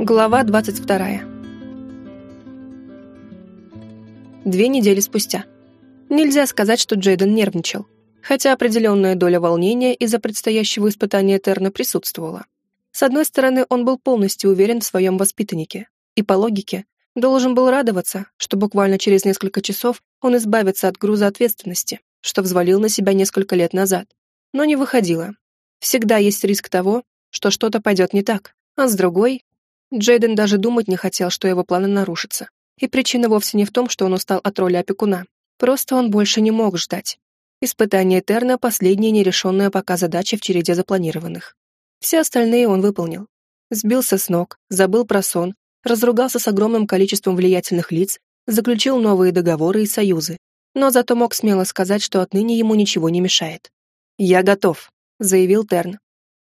Глава 22. Две недели спустя. Нельзя сказать, что Джейден нервничал, хотя определенная доля волнения из-за предстоящего испытания Терна присутствовала. С одной стороны, он был полностью уверен в своем воспитаннике, и по логике должен был радоваться, что буквально через несколько часов он избавится от груза ответственности, что взвалил на себя несколько лет назад. Но не выходило. Всегда есть риск того, что что-то пойдет не так, а с другой... Джейден даже думать не хотел, что его планы нарушатся. И причина вовсе не в том, что он устал от роли опекуна. Просто он больше не мог ждать. Испытание Терна — последняя нерешенная пока задача в череде запланированных. Все остальные он выполнил. Сбился с ног, забыл про сон, разругался с огромным количеством влиятельных лиц, заключил новые договоры и союзы. Но зато мог смело сказать, что отныне ему ничего не мешает. «Я готов», — заявил Терн.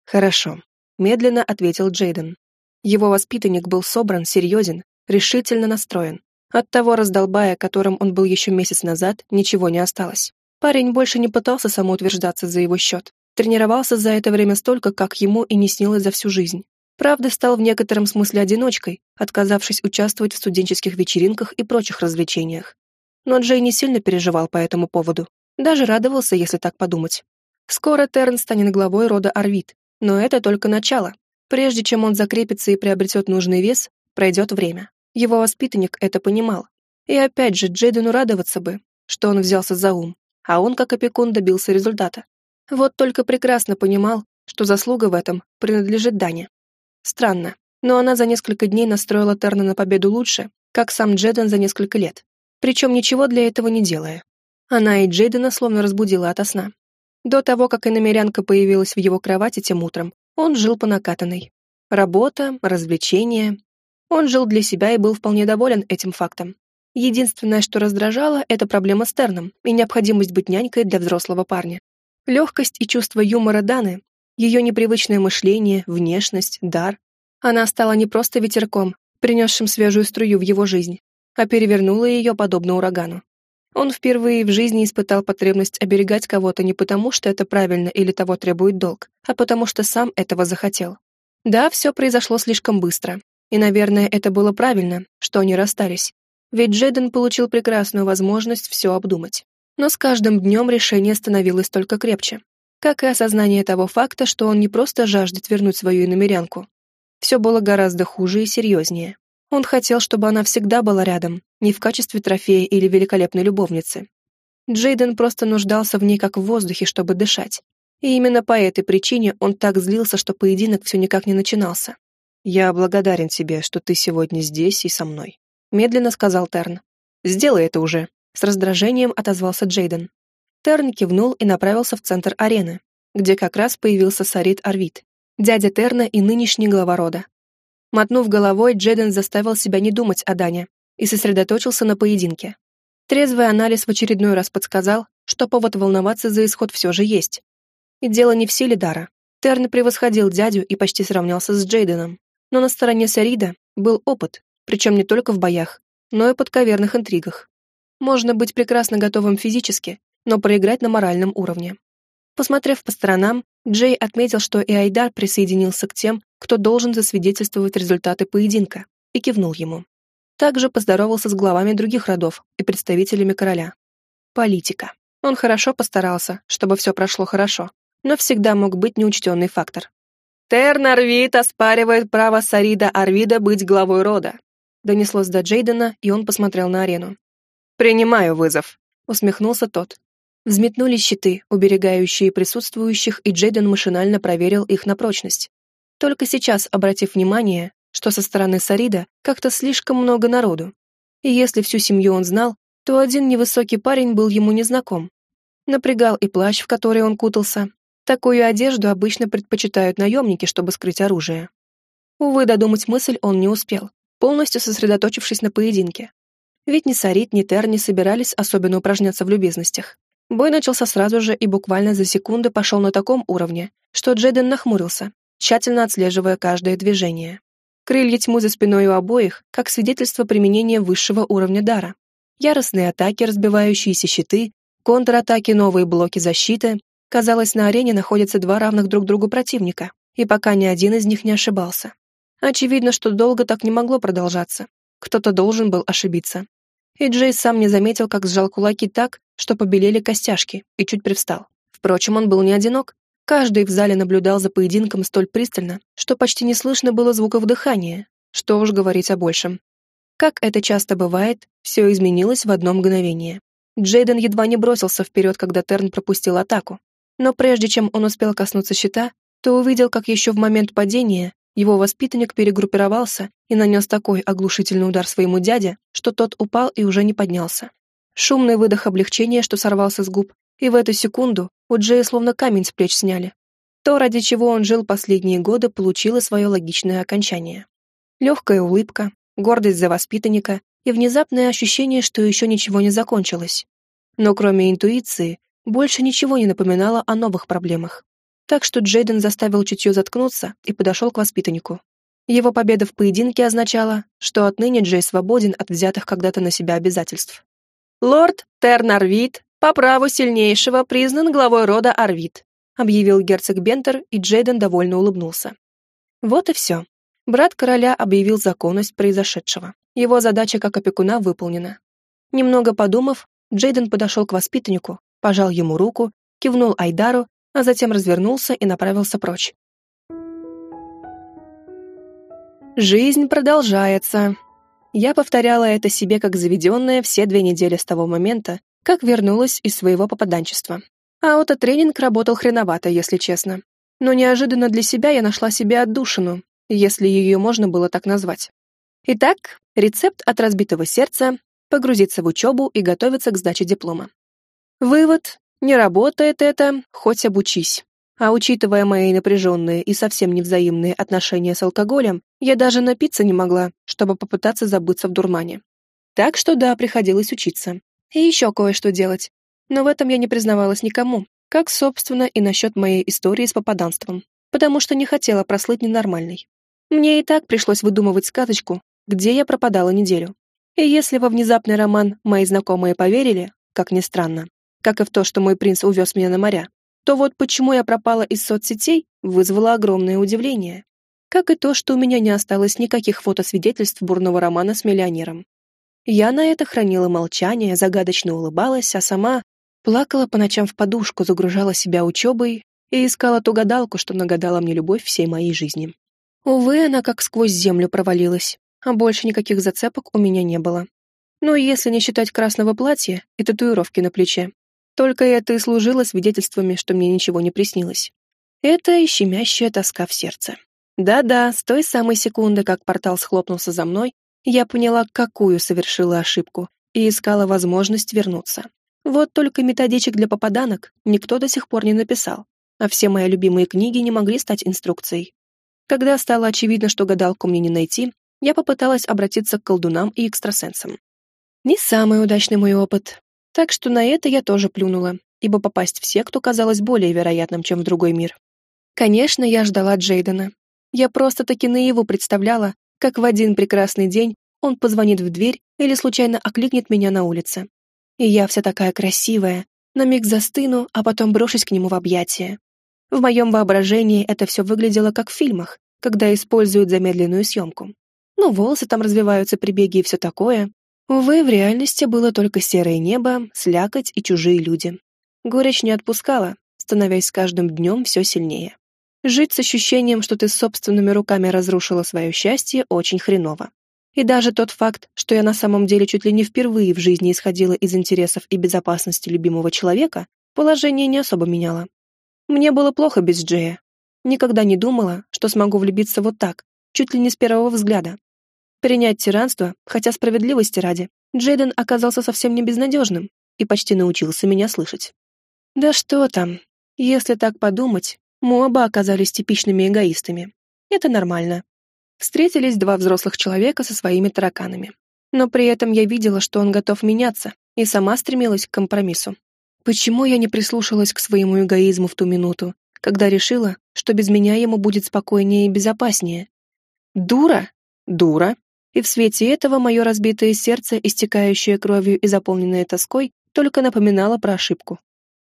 «Хорошо», — медленно ответил Джейден. Его воспитанник был собран, серьезен, решительно настроен. От того раздолбая, которым он был еще месяц назад, ничего не осталось. Парень больше не пытался самоутверждаться за его счет. Тренировался за это время столько, как ему и не снилось за всю жизнь. Правда, стал в некотором смысле одиночкой, отказавшись участвовать в студенческих вечеринках и прочих развлечениях. Но Джей не сильно переживал по этому поводу. Даже радовался, если так подумать. Скоро Терн станет главой рода Арвид, но это только начало. Прежде чем он закрепится и приобретет нужный вес, пройдет время. Его воспитанник это понимал. И опять же, Джейдену радоваться бы, что он взялся за ум, а он, как опекун, добился результата. Вот только прекрасно понимал, что заслуга в этом принадлежит Дане. Странно, но она за несколько дней настроила Терна на победу лучше, как сам Джейден за несколько лет. Причем ничего для этого не делая. Она и Джейдена словно разбудила ото сна. До того, как иномерянка появилась в его кровати тем утром, он жил по накатанной. Работа, развлечения. Он жил для себя и был вполне доволен этим фактом. Единственное, что раздражало, это проблема с Терном и необходимость быть нянькой для взрослого парня. Легкость и чувство юмора Даны, ее непривычное мышление, внешность, дар. Она стала не просто ветерком, принесшим свежую струю в его жизнь, а перевернула ее подобно урагану. Он впервые в жизни испытал потребность оберегать кого-то не потому, что это правильно или того требует долг, а потому что сам этого захотел. Да, все произошло слишком быстро. И, наверное, это было правильно, что они расстались. Ведь Джейден получил прекрасную возможность все обдумать. Но с каждым днем решение становилось только крепче. Как и осознание того факта, что он не просто жаждет вернуть свою иномерянку. Все было гораздо хуже и серьезнее. Он хотел, чтобы она всегда была рядом, не в качестве трофея или великолепной любовницы. Джейден просто нуждался в ней как в воздухе, чтобы дышать. И именно по этой причине он так злился, что поединок все никак не начинался. «Я благодарен тебе, что ты сегодня здесь и со мной», — медленно сказал Терн. «Сделай это уже», — с раздражением отозвался Джейден. Терн кивнул и направился в центр арены, где как раз появился Сарит Арвид, дядя Терна и нынешний глава рода. Мотнув головой, Джеден заставил себя не думать о Дане и сосредоточился на поединке. Трезвый анализ в очередной раз подсказал, что повод волноваться за исход все же есть. И дело не в силе дара. Терн превосходил дядю и почти сравнялся с Джейденом. Но на стороне Сарида был опыт, причем не только в боях, но и подковерных интригах. Можно быть прекрасно готовым физически, но проиграть на моральном уровне. Посмотрев по сторонам, Джей отметил, что и Айдар присоединился к тем, кто должен засвидетельствовать результаты поединка, и кивнул ему. Также поздоровался с главами других родов и представителями короля. Политика. Он хорошо постарался, чтобы все прошло хорошо, но всегда мог быть неучтенный фактор. «Терн Арвид оспаривает право Сарида Арвида быть главой рода», донеслось до Джейдена, и он посмотрел на арену. «Принимаю вызов», усмехнулся тот. Взметнулись щиты, уберегающие присутствующих, и Джейден машинально проверил их на прочность. Только сейчас обратив внимание, что со стороны Сарида как-то слишком много народу. И если всю семью он знал, то один невысокий парень был ему незнаком. Напрягал и плащ, в который он кутался. Такую одежду обычно предпочитают наемники, чтобы скрыть оружие. Увы, додумать мысль он не успел, полностью сосредоточившись на поединке. Ведь ни Сарит, ни Тер не собирались особенно упражняться в любезностях. Бой начался сразу же и буквально за секунды пошел на таком уровне, что Джейден нахмурился, тщательно отслеживая каждое движение. Крылья тьмы за спиной у обоих, как свидетельство применения высшего уровня дара. Яростные атаки, разбивающиеся щиты, контратаки, новые блоки защиты. Казалось, на арене находятся два равных друг другу противника, и пока ни один из них не ошибался. Очевидно, что долго так не могло продолжаться. Кто-то должен был ошибиться. И Джейс сам не заметил, как сжал кулаки так, что побелели костяшки, и чуть привстал. Впрочем, он был не одинок. Каждый в зале наблюдал за поединком столь пристально, что почти не слышно было звуков дыхания. Что уж говорить о большем. Как это часто бывает, все изменилось в одно мгновение. Джейден едва не бросился вперед, когда Терн пропустил атаку. Но прежде чем он успел коснуться щита, то увидел, как еще в момент падения его воспитанник перегруппировался и нанес такой оглушительный удар своему дяде, что тот упал и уже не поднялся. Шумный выдох облегчения, что сорвался с губ, и в эту секунду у Джея словно камень с плеч сняли. То, ради чего он жил последние годы, получило свое логичное окончание. Легкая улыбка, гордость за воспитанника и внезапное ощущение, что еще ничего не закончилось. Но кроме интуиции, больше ничего не напоминало о новых проблемах. Так что Джейден заставил чутье заткнуться и подошел к воспитаннику. Его победа в поединке означала, что отныне Джей свободен от взятых когда-то на себя обязательств. «Лорд Тернарвит, по праву сильнейшего, признан главой рода Арвит», объявил герцог Бентер, и Джейден довольно улыбнулся. Вот и все. Брат короля объявил законность произошедшего. Его задача как опекуна выполнена. Немного подумав, Джейден подошел к воспитаннику, пожал ему руку, кивнул Айдару, а затем развернулся и направился прочь. Жизнь продолжается. Я повторяла это себе как заведенное все две недели с того момента, как вернулась из своего попаданчества. А аутотренинг работал хреновато, если честно. Но неожиданно для себя я нашла себе отдушину, если ее можно было так назвать. Итак, рецепт от разбитого сердца — погрузиться в учебу и готовиться к сдаче диплома. Вывод — не работает это, хоть обучись. А учитывая мои напряженные и совсем невзаимные отношения с алкоголем, я даже напиться не могла, чтобы попытаться забыться в дурмане. Так что да, приходилось учиться. И еще кое-что делать. Но в этом я не признавалась никому, как, собственно, и насчет моей истории с попаданством, потому что не хотела прослыть ненормальной. Мне и так пришлось выдумывать сказочку, где я пропадала неделю. И если во внезапный роман мои знакомые поверили, как ни странно, как и в то, что мой принц увез меня на моря, то вот почему я пропала из соцсетей, вызвало огромное удивление. Как и то, что у меня не осталось никаких фотосвидетельств бурного романа с миллионером. Я на это хранила молчание, загадочно улыбалась, а сама плакала по ночам в подушку, загружала себя учебой и искала ту гадалку, что нагадала мне любовь всей моей жизни. Увы, она как сквозь землю провалилась, а больше никаких зацепок у меня не было. Ну, если не считать красного платья и татуировки на плече. Только это и служило свидетельствами, что мне ничего не приснилось. Это и щемящая тоска в сердце. Да-да, с той самой секунды, как портал схлопнулся за мной, я поняла, какую совершила ошибку, и искала возможность вернуться. Вот только методичек для попаданок никто до сих пор не написал, а все мои любимые книги не могли стать инструкцией. Когда стало очевидно, что гадалку мне не найти, я попыталась обратиться к колдунам и экстрасенсам. Не самый удачный мой опыт, так что на это я тоже плюнула, ибо попасть в секту казалось более вероятным, чем в другой мир. Конечно, я ждала Джейдена. Я просто-таки наяву представляла, как в один прекрасный день он позвонит в дверь или случайно окликнет меня на улице. И я вся такая красивая, на миг застыну, а потом брошусь к нему в объятия. В моем воображении это все выглядело как в фильмах, когда используют замедленную съемку. Ну, волосы там развиваются при беге и все такое. Увы, в реальности было только серое небо, слякоть и чужие люди. Горечь не отпускала, становясь с каждым днем все сильнее. Жить с ощущением, что ты собственными руками разрушила свое счастье, очень хреново. И даже тот факт, что я на самом деле чуть ли не впервые в жизни исходила из интересов и безопасности любимого человека, положение не особо меняло. Мне было плохо без Джея. Никогда не думала, что смогу влюбиться вот так, чуть ли не с первого взгляда. Принять тиранство, хотя справедливости ради, Джейден оказался совсем не безнадежным и почти научился меня слышать. Да что там, если так подумать, мы оба оказались типичными эгоистами. Это нормально. Встретились два взрослых человека со своими тараканами. Но при этом я видела, что он готов меняться, и сама стремилась к компромиссу. Почему я не прислушалась к своему эгоизму в ту минуту, когда решила, что без меня ему будет спокойнее и безопаснее? Дура? Дура. И в свете этого мое разбитое сердце, истекающее кровью и заполненное тоской, только напоминало про ошибку.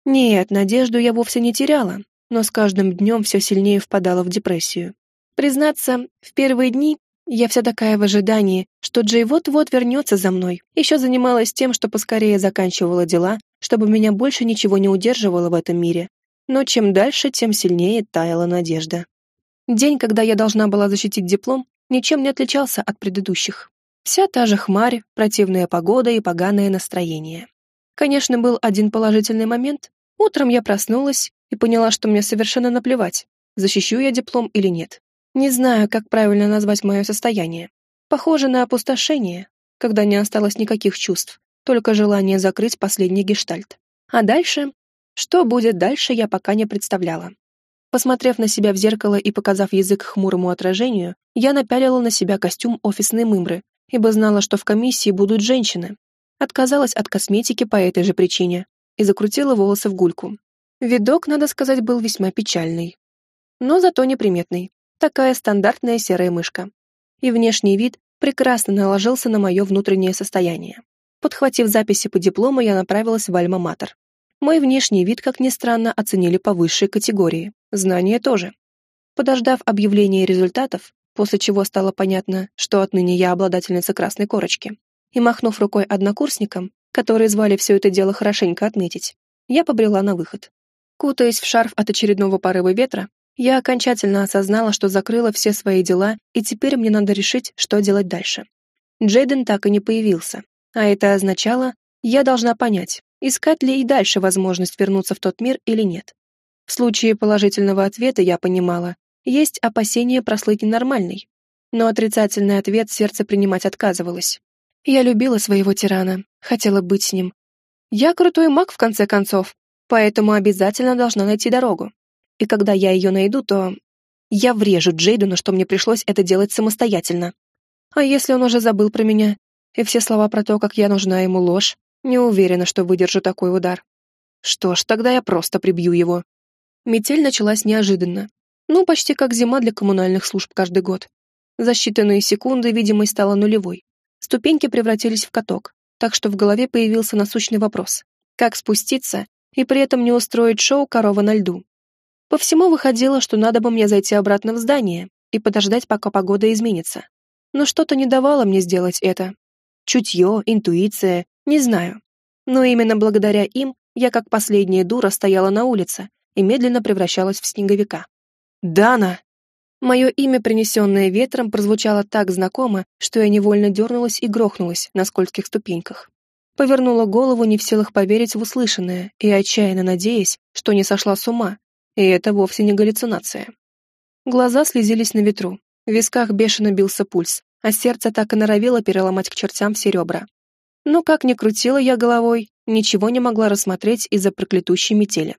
Нет, надежду я вовсе не теряла, но с каждым днем все сильнее впадала в депрессию. Признаться, в первые дни я вся такая в ожидании, что Джей вот-вот вернется за мной. Еще занималась тем, что поскорее заканчивала дела, чтобы меня больше ничего не удерживало в этом мире. Но чем дальше, тем сильнее таяла надежда. День, когда я должна была защитить диплом, ничем не отличался от предыдущих. Вся та же хмарь, противная погода и поганое настроение. Конечно, был один положительный момент. Утром я проснулась и поняла, что мне совершенно наплевать, защищу я диплом или нет. Не знаю, как правильно назвать мое состояние. Похоже на опустошение, когда не осталось никаких чувств, только желание закрыть последний гештальт. А дальше? Что будет дальше, я пока не представляла. Посмотрев на себя в зеркало и показав язык хмурому отражению, я напялила на себя костюм офисной мымры, ибо знала, что в комиссии будут женщины. Отказалась от косметики по этой же причине и закрутила волосы в гульку. Видок, надо сказать, был весьма печальный. Но зато неприметный такая стандартная серая мышка. И внешний вид прекрасно наложился на мое внутреннее состояние. Подхватив записи по диплому, я направилась в Альма-Матер. Мой внешний вид, как ни странно, оценили по высшей категории, знания тоже. Подождав объявления результатов, после чего стало понятно, что отныне я обладательница красной корочки, и махнув рукой однокурсникам, которые звали все это дело хорошенько отметить, я побрела на выход. Кутаясь в шарф от очередного порыва ветра, я окончательно осознала, что закрыла все свои дела, и теперь мне надо решить, что делать дальше. Джейден так и не появился, а это означало, я должна понять, искать ли и дальше возможность вернуться в тот мир или нет. В случае положительного ответа я понимала, есть опасение прослыть ненормальной, но отрицательный ответ сердце принимать отказывалось. Я любила своего тирана, хотела быть с ним. Я крутой маг, в конце концов, поэтому обязательно должна найти дорогу и когда я ее найду, то я врежу Джейдену, что мне пришлось это делать самостоятельно. А если он уже забыл про меня, и все слова про то, как я нужна ему ложь, не уверена, что выдержу такой удар. Что ж, тогда я просто прибью его. Метель началась неожиданно. Ну, почти как зима для коммунальных служб каждый год. За считанные секунды видимость стала нулевой. Ступеньки превратились в каток, так что в голове появился насущный вопрос. Как спуститься и при этом не устроить шоу «Корова на льду»? По всему выходило, что надо бы мне зайти обратно в здание и подождать, пока погода изменится. Но что-то не давало мне сделать это. Чутье, интуиция, не знаю. Но именно благодаря им я как последняя дура стояла на улице и медленно превращалась в снеговика. «Дана!» Мое имя, принесенное ветром, прозвучало так знакомо, что я невольно дернулась и грохнулась на скольких ступеньках. Повернула голову, не в силах поверить в услышанное, и отчаянно надеясь, что не сошла с ума, и это вовсе не галлюцинация. Глаза слезились на ветру, в висках бешено бился пульс, а сердце так и норовило переломать к чертям все ребра. Но как ни крутила я головой, ничего не могла рассмотреть из-за проклятущей метели.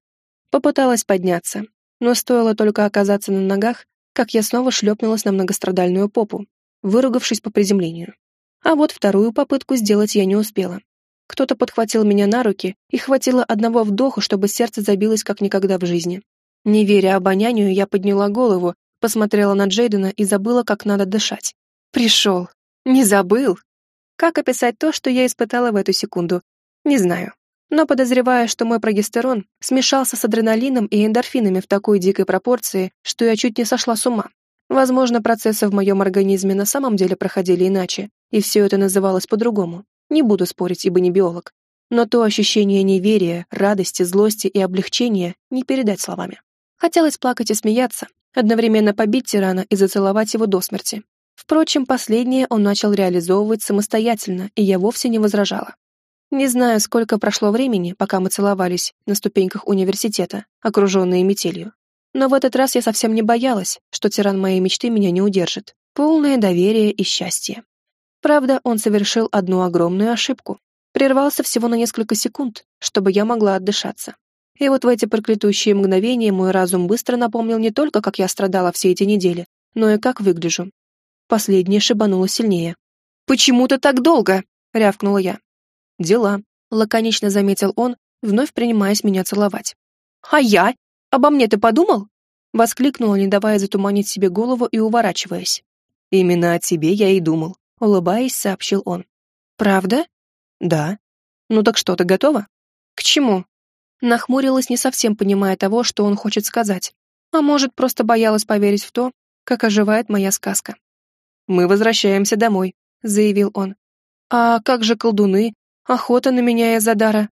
Попыталась подняться, но стоило только оказаться на ногах, как я снова шлепнулась на многострадальную попу, выругавшись по приземлению. А вот вторую попытку сделать я не успела. Кто-то подхватил меня на руки, и хватило одного вдоха, чтобы сердце забилось как никогда в жизни. Не веря обонянию, я подняла голову, посмотрела на Джейдена и забыла, как надо дышать. Пришел. Не забыл. Как описать то, что я испытала в эту секунду? Не знаю. Но подозревая, что мой прогестерон смешался с адреналином и эндорфинами в такой дикой пропорции, что я чуть не сошла с ума. Возможно, процессы в моем организме на самом деле проходили иначе, и все это называлось по-другому. Не буду спорить, ибо не биолог. Но то ощущение неверия, радости, злости и облегчения не передать словами. Хотелось плакать и смеяться, одновременно побить тирана и зацеловать его до смерти. Впрочем, последнее он начал реализовывать самостоятельно, и я вовсе не возражала. Не знаю, сколько прошло времени, пока мы целовались на ступеньках университета, окруженные метелью. Но в этот раз я совсем не боялась, что тиран моей мечты меня не удержит. Полное доверие и счастье. Правда, он совершил одну огромную ошибку. Прервался всего на несколько секунд, чтобы я могла отдышаться. И вот в эти проклятущие мгновения мой разум быстро напомнил не только, как я страдала все эти недели, но и как выгляжу. Последнее шибануло сильнее. «Почему ты так долго?» — рявкнула я. «Дела», — лаконично заметил он, вновь принимаясь меня целовать. «А я? Обо мне ты подумал?» — воскликнула, не давая затуманить себе голову и уворачиваясь. «Именно о тебе я и думал», — улыбаясь, сообщил он. «Правда?» «Да». «Ну так что, ты готова?» «К чему?» Нахмурилась, не совсем понимая того, что он хочет сказать. А может, просто боялась поверить в то, как оживает моя сказка. «Мы возвращаемся домой», — заявил он. «А как же колдуны? Охота на меня из-за дара?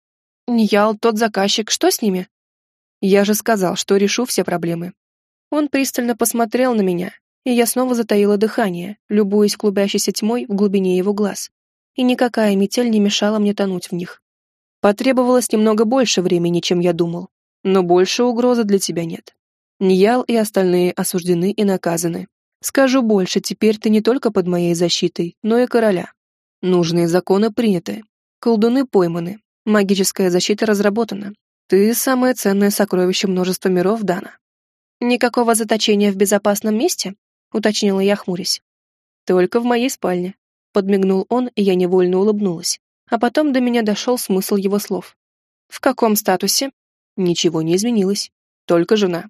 Ниял, тот заказчик, что с ними?» «Я же сказал, что решу все проблемы». Он пристально посмотрел на меня, и я снова затаила дыхание, любуясь клубящейся тьмой в глубине его глаз. И никакая метель не мешала мне тонуть в них. Потребовалось немного больше времени, чем я думал, но больше угрозы для тебя нет. Ньял и остальные осуждены и наказаны. Скажу больше, теперь ты не только под моей защитой, но и короля. Нужные законы приняты. Колдуны пойманы. Магическая защита разработана. Ты — самое ценное сокровище множества миров, Дана. Никакого заточения в безопасном месте? Уточнила я, хмурясь. Только в моей спальне. Подмигнул он, и я невольно улыбнулась. А потом до меня дошел смысл его слов. В каком статусе? Ничего не изменилось. Только жена.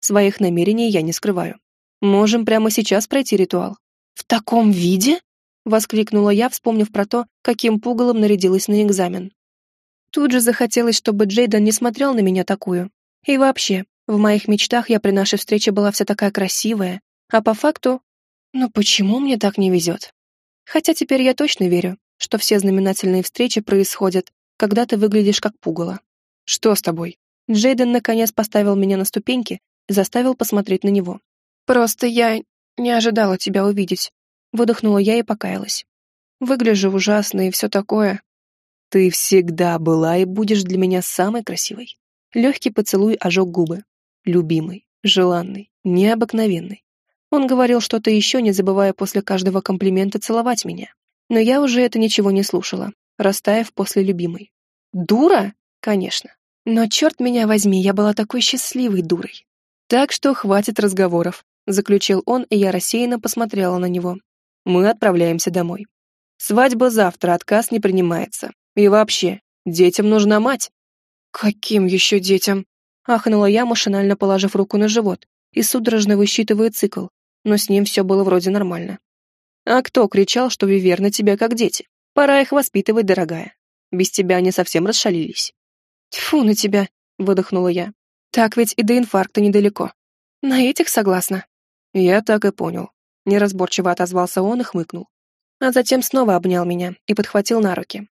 Своих намерений я не скрываю. Можем прямо сейчас пройти ритуал. В таком виде? Воскликнула я, вспомнив про то, каким пугалом нарядилась на экзамен. Тут же захотелось, чтобы Джейден не смотрел на меня такую. И вообще, в моих мечтах я при нашей встрече была вся такая красивая, а по факту... Ну почему мне так не везет? Хотя теперь я точно верю, что все знаменательные встречи происходят, когда ты выглядишь как пугало. Что с тобой? Джейден наконец поставил меня на ступеньки и заставил посмотреть на него. Просто я не ожидала тебя увидеть. Выдохнула я и покаялась. Выгляжу ужасно и все такое. Ты всегда была и будешь для меня самой красивой. Легкий поцелуй ожег губы. Любимый, желанный, необыкновенный. Он говорил что-то еще, не забывая после каждого комплимента целовать меня. Но я уже это ничего не слушала, растаяв после любимой. Дура? Конечно. Но черт меня возьми, я была такой счастливой дурой. Так что хватит разговоров, заключил он, и я рассеянно посмотрела на него. Мы отправляемся домой. Свадьба завтра, отказ не принимается. И вообще, детям нужна мать. Каким еще детям? Ахнула я, машинально положив руку на живот и судорожно высчитывая цикл, но с ним все было вроде нормально. А кто кричал, что Виверны тебя как дети? Пора их воспитывать, дорогая. Без тебя они совсем расшалились. Тьфу на тебя, выдохнула я. Так ведь и до инфаркта недалеко. На этих согласна. Я так и понял. Неразборчиво отозвался он и хмыкнул. А затем снова обнял меня и подхватил на руки.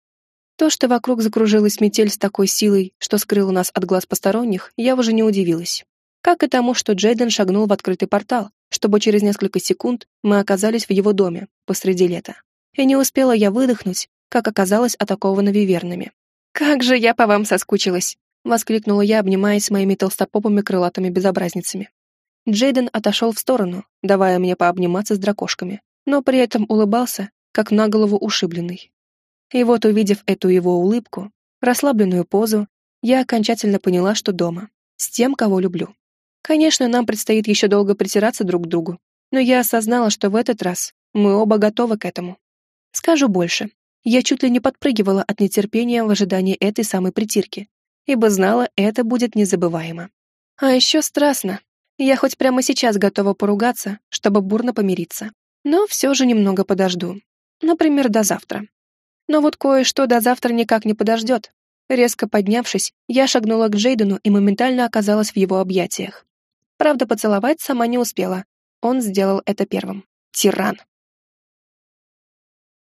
То, что вокруг закружилась метель с такой силой, что скрыла нас от глаз посторонних, я уже не удивилась. Как и тому, что Джейден шагнул в открытый портал, чтобы через несколько секунд мы оказались в его доме посреди лета. И не успела я выдохнуть, как оказалось атакована вивернами. «Как же я по вам соскучилась!» — воскликнула я, обнимаясь моими толстопопыми крылатыми безобразницами. Джейден отошел в сторону, давая мне пообниматься с дракошками, но при этом улыбался, как на голову ушибленный. И вот, увидев эту его улыбку, расслабленную позу, я окончательно поняла, что дома, с тем, кого люблю. Конечно, нам предстоит еще долго притираться друг к другу, но я осознала, что в этот раз мы оба готовы к этому. Скажу больше, я чуть ли не подпрыгивала от нетерпения в ожидании этой самой притирки, ибо знала, это будет незабываемо. А еще страстно. Я хоть прямо сейчас готова поругаться, чтобы бурно помириться. Но все же немного подожду. Например, до завтра. Но вот кое-что до завтра никак не подождет. Резко поднявшись, я шагнула к Джейдену и моментально оказалась в его объятиях. Правда, поцеловать сама не успела. Он сделал это первым. Тиран.